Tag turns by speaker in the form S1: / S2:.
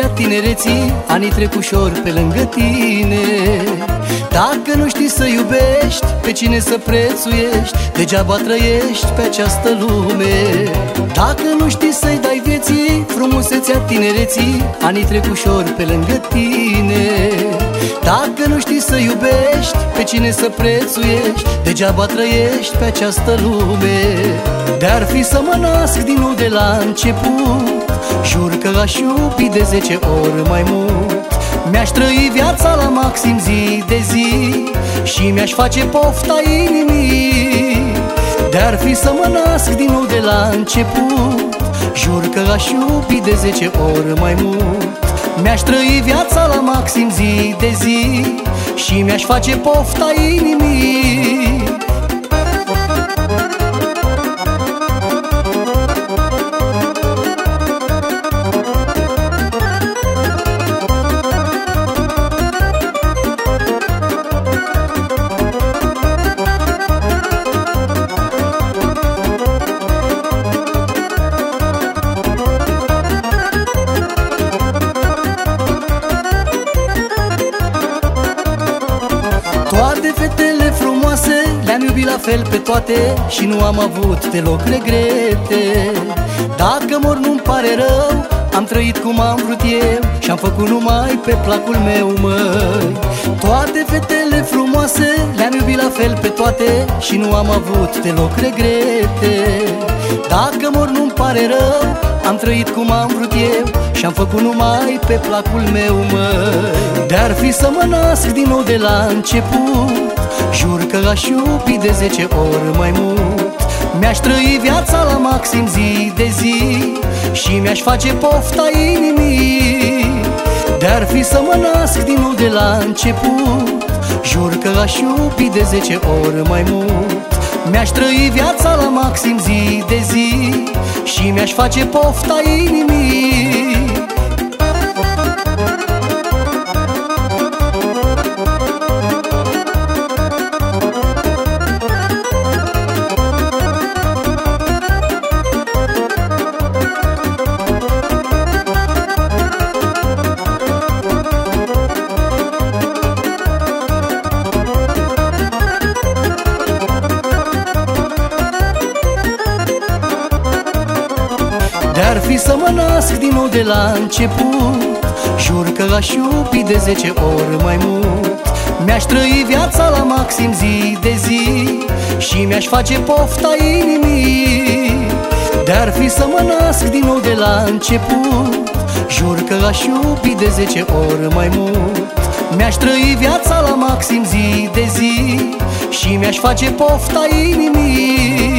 S1: frumusețea tinereții Anii trec ușor pe lângă tine. Dacă nu știi să iubești Pe cine să prețuiești Degeaba trăiești pe această lume. Dacă nu știi să-i dai vieții Frumusețea tinereții Anii trec ușor pe lângă tine. Dacă nu știi să iubești Pe cine să prețuiești Degeaba trăiești pe această lume. De-ar fi să mă nasc din nou de la început Jur că aș iubi de zece ori mai mult. Mi-aș trăi viața la maxim zi de zi Și mi-aș face pofta inimii. De-ar fi să mă nasc din nou de la început Jur că aș iubi de zece ori mai mult Mi-aș trăi viața la maxim zi de zi Și mi-aș face pofta inimii iubit la fel pe toate Și nu am avut deloc regrete. Dacă mor nu-mi pare rău Am trăit cum am vrut eu Și-am făcut numai pe placul meu, măi. Toate fetele frumoase Le-am iubit la fel pe toate Și nu am avut deloc regrete. Dacă mor nu-mi pare rău Am trăit cum am vrut eu și-am făcut numai pe placul meu, măi. De-ar fi să mă nasc din nou de la început Jur că aș iubi de zece ori mai mult. Mi-aș trăi viața la maxim zi de zi Și mi-aș face pofta inimii. De-ar fi să mă nasc din nou de la început. Jur că aș iubi de zece ori mai mult. Mi-aș trăi viața la maxim zi de zi Și mi-aș face pofta inimii De-ar fi să mă nasc din nou de la început. Jur că aș iubi de zece ori mai mult. Mi-aș trăi viața la maxim zi de zi Și mi-aș face pofta inimii. De-ar fi să mă nasc din nou de la început. Jur că aș iubi de zece ori mai mult. Mi-aș trăi viața la maxim zi de zi Și mi-aș face pofta inimii